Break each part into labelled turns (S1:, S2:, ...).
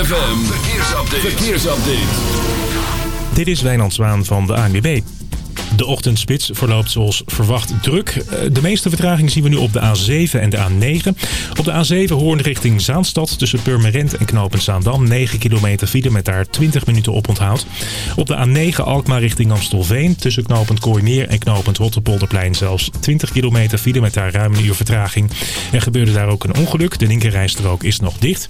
S1: ZFM, verkeersupdate. verkeersupdate.
S2: Dit is Wijnand Zwaan van de ANWB. De ochtendspits verloopt zoals verwacht druk. Eh, de meeste vertraging zien we nu op de A7 en de A9. Op de A7 Hoorn richting Zaanstad tussen Purmerend en Knopend Zaandam. 9 kilometer file met daar 20 minuten op onthoud. Op de A9 Alkmaar richting Amstelveen tussen Knopend Kooimeer en Knopend Rotterpolderplein zelfs 20 kilometer file met daar ruim een uur vertraging. Er gebeurde daar ook een ongeluk. De linkerrijstrook is nog dicht.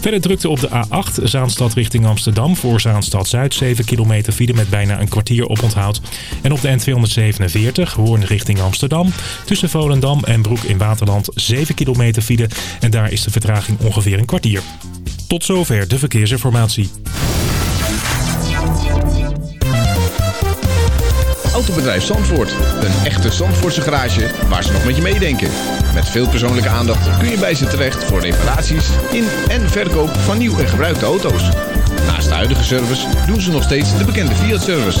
S2: Verder drukte op de A8 Zaanstad richting Amsterdam voor Zaanstad Zuid 7 kilometer file met bijna een kwartier op onthoud. En op de N247 Hoorn richting Amsterdam. Tussen Volendam en Broek in Waterland 7 kilometer file. En daar is de vertraging ongeveer een kwartier. Tot zover de verkeersinformatie.
S3: Autobedrijf Zandvoort. Een echte Zandvoortse garage waar ze nog met je meedenken. Met veel persoonlijke aandacht kun je bij ze terecht voor reparaties in en verkoop van nieuw en gebruikte auto's. Naast de huidige service doen ze nog steeds de bekende Fiat-service.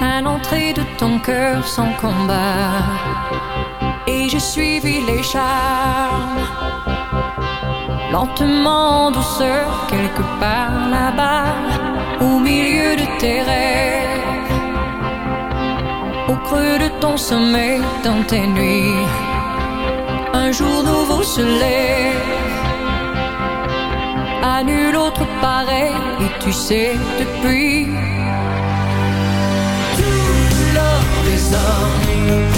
S4: à l'entrée de ton cœur sans combat. Et j'ai suivi les charmes, lentement en douceur, quelque part là-bas, au milieu de tes rêves, au creux de ton sommeil, dans tes nuits. Un jour nouveau se lève à nul autre pareil. Et tu sais, depuis always on me.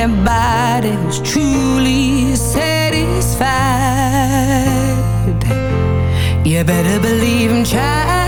S5: anybody who's truly satisfied. You better believe I'm trying.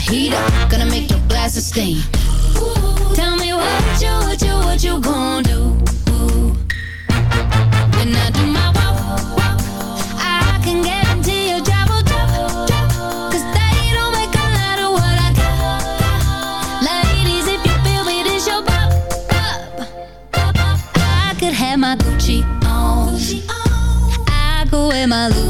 S6: heat up, gonna make your glasses steam. Ooh, tell me what you, what you, what you gonna do? When I do my walk, walk I can guarantee you drop, drop, drop. Cause they don't make a lot of what I got. Ladies, if you feel me, this your pop, pop, pop, I could have my Gucci on. I could wear my Louis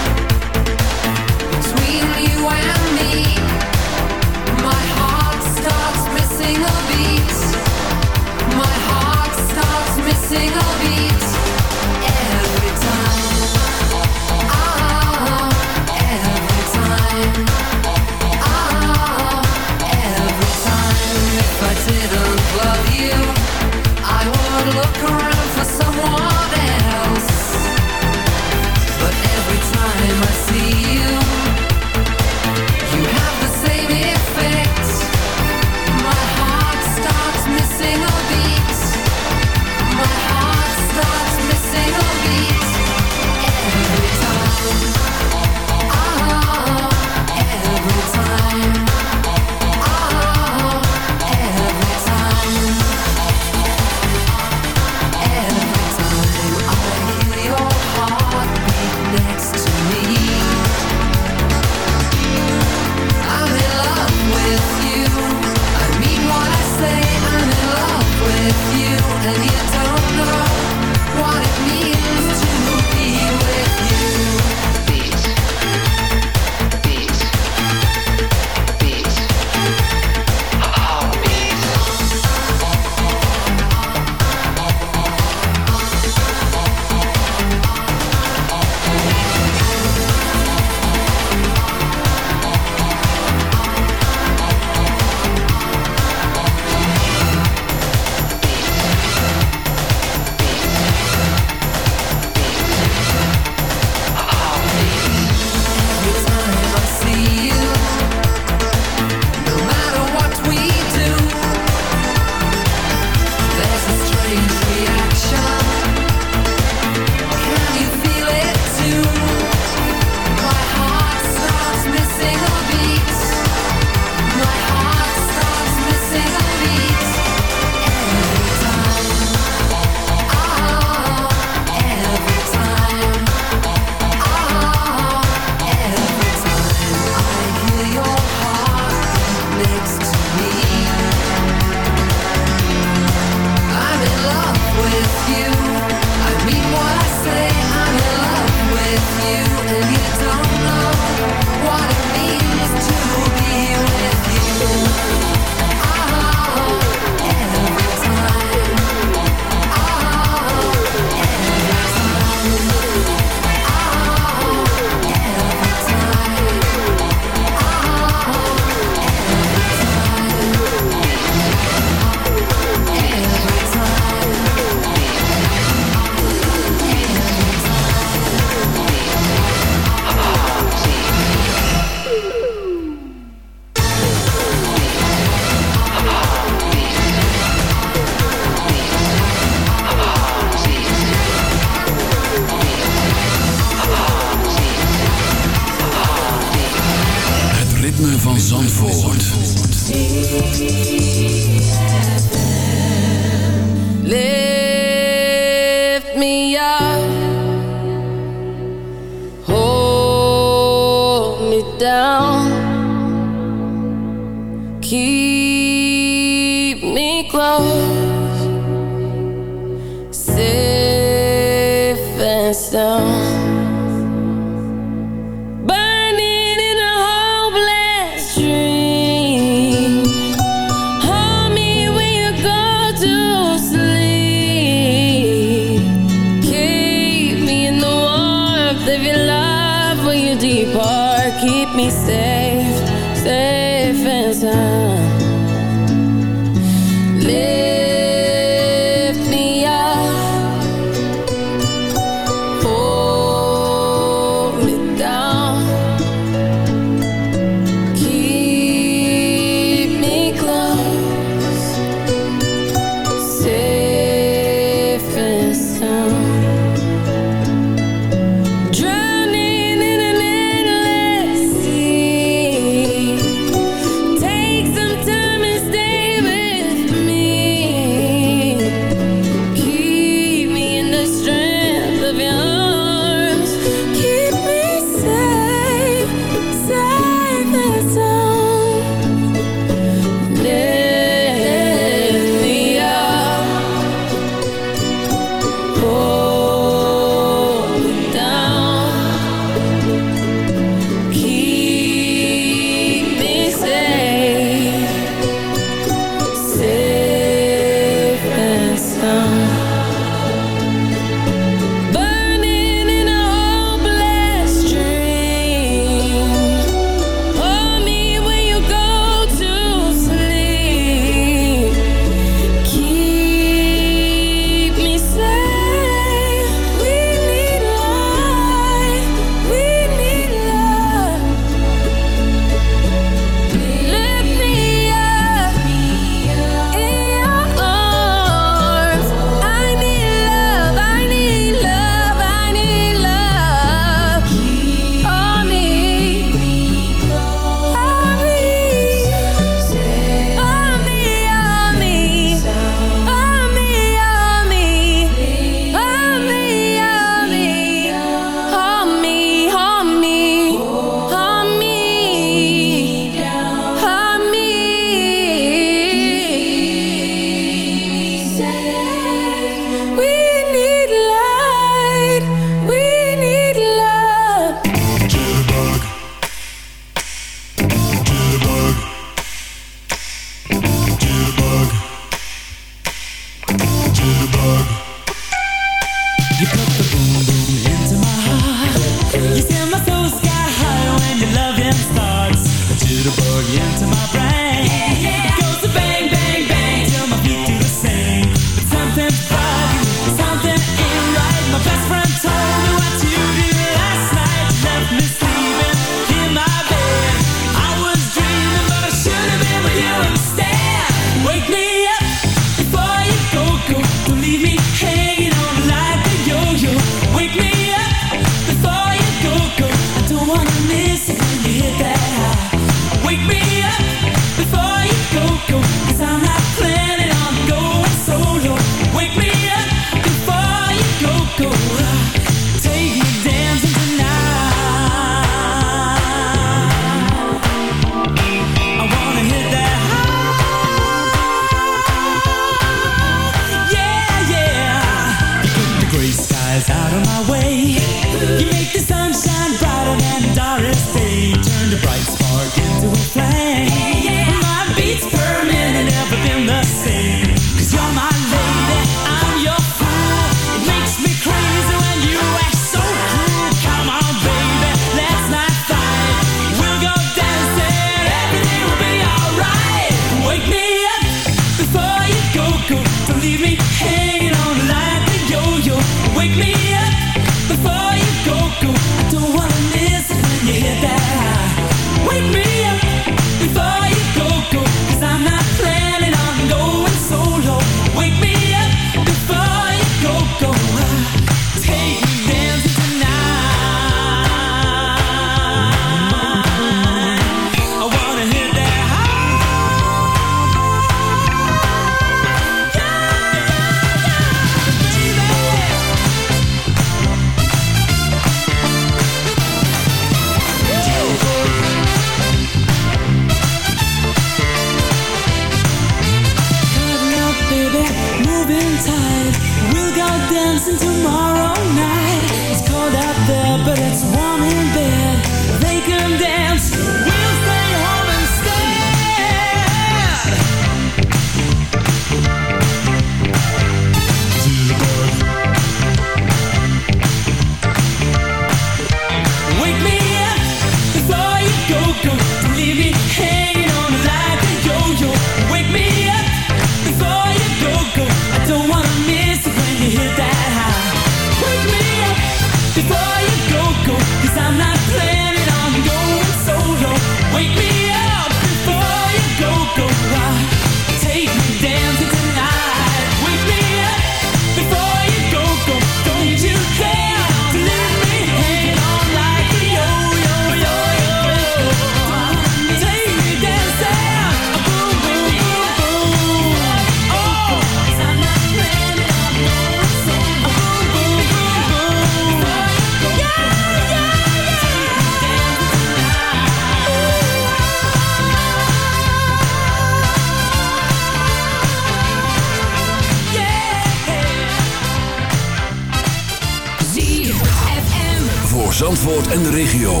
S1: En de regio.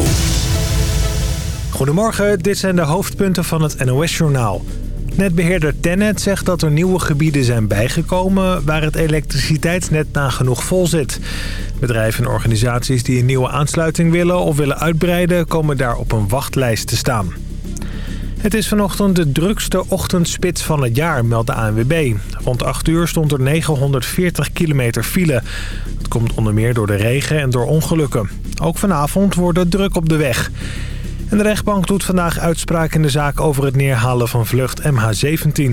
S7: Goedemorgen, dit zijn de hoofdpunten van het NOS-journaal. Netbeheerder Tennet zegt dat er nieuwe gebieden zijn bijgekomen... waar het elektriciteitsnet nagenoeg vol zit. Bedrijven en organisaties die een nieuwe aansluiting willen of willen uitbreiden... komen daar op een wachtlijst te staan. Het is vanochtend de drukste ochtendspits van het jaar, meldt de ANWB. Rond 8 uur stond er 940 kilometer file. Dat komt onder meer door de regen en door ongelukken. Ook vanavond wordt het druk op de weg. En de rechtbank doet vandaag uitspraak in de zaak over het neerhalen van vlucht MH17.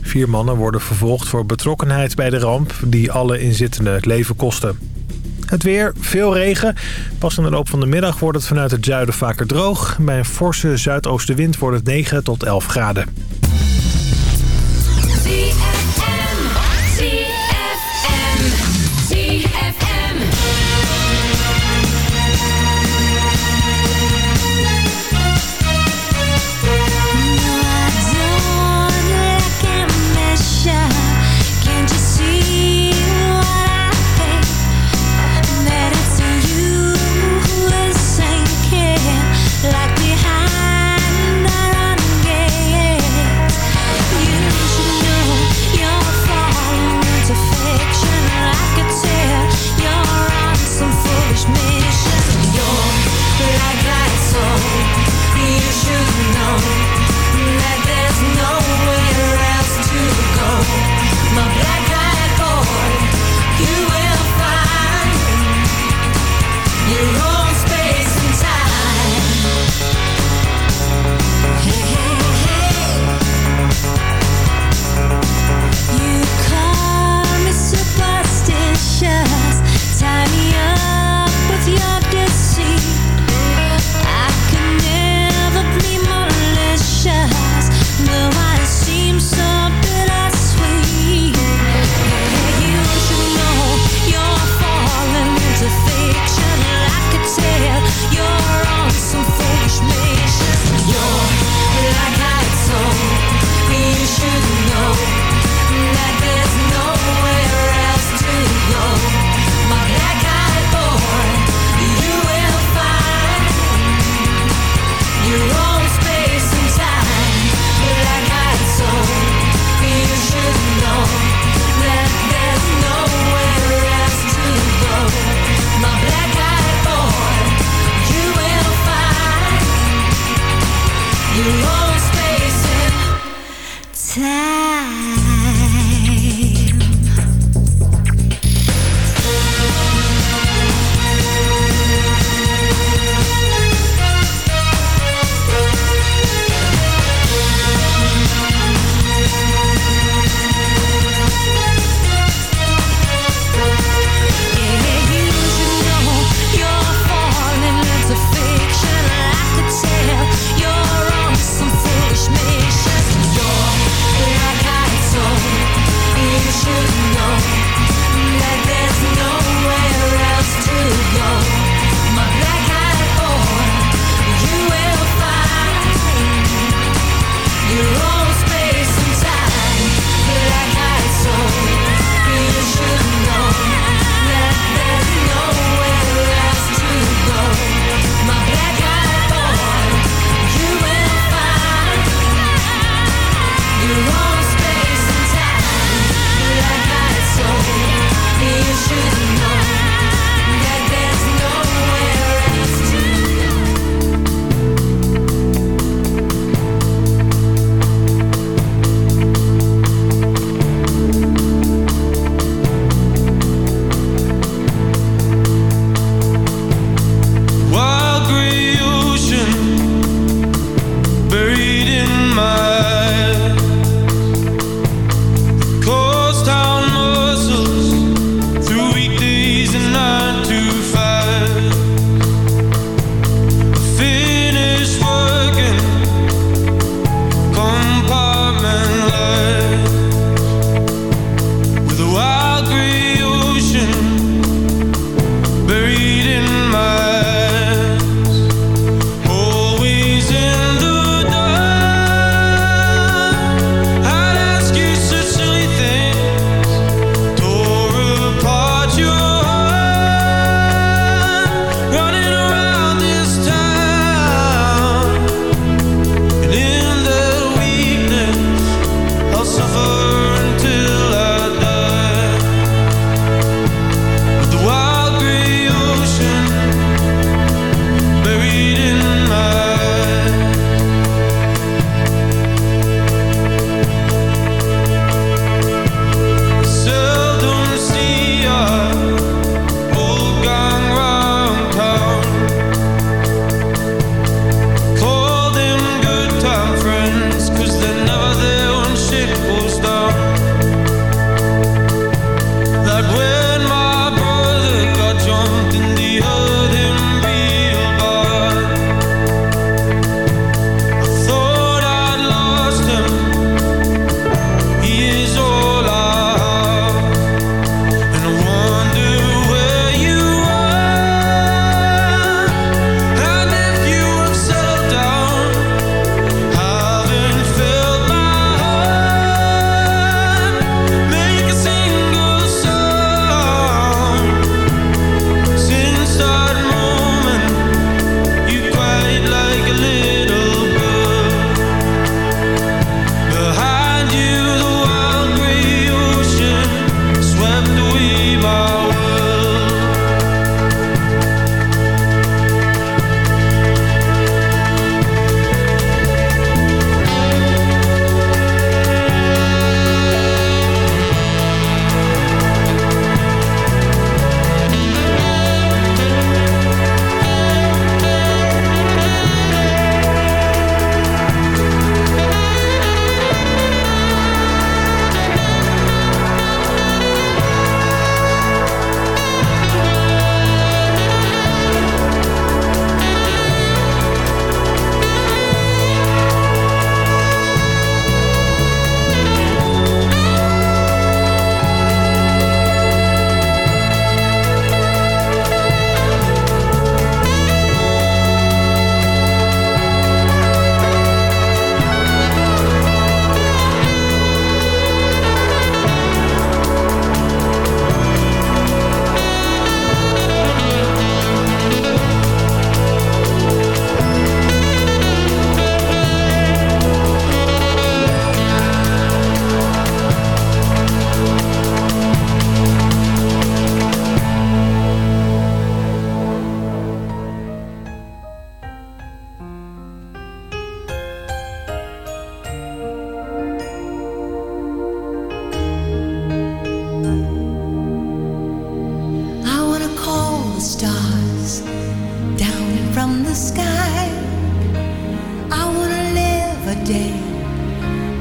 S7: Vier mannen worden vervolgd voor betrokkenheid bij de ramp... die alle inzittenden het leven kostte. Het weer, veel regen. Pas in de loop van de middag wordt het vanuit het zuiden vaker droog. Bij een forse zuidoostenwind wordt het 9 tot 11 graden.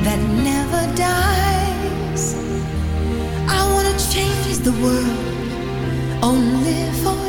S8: that never dies. I wanna change the world only for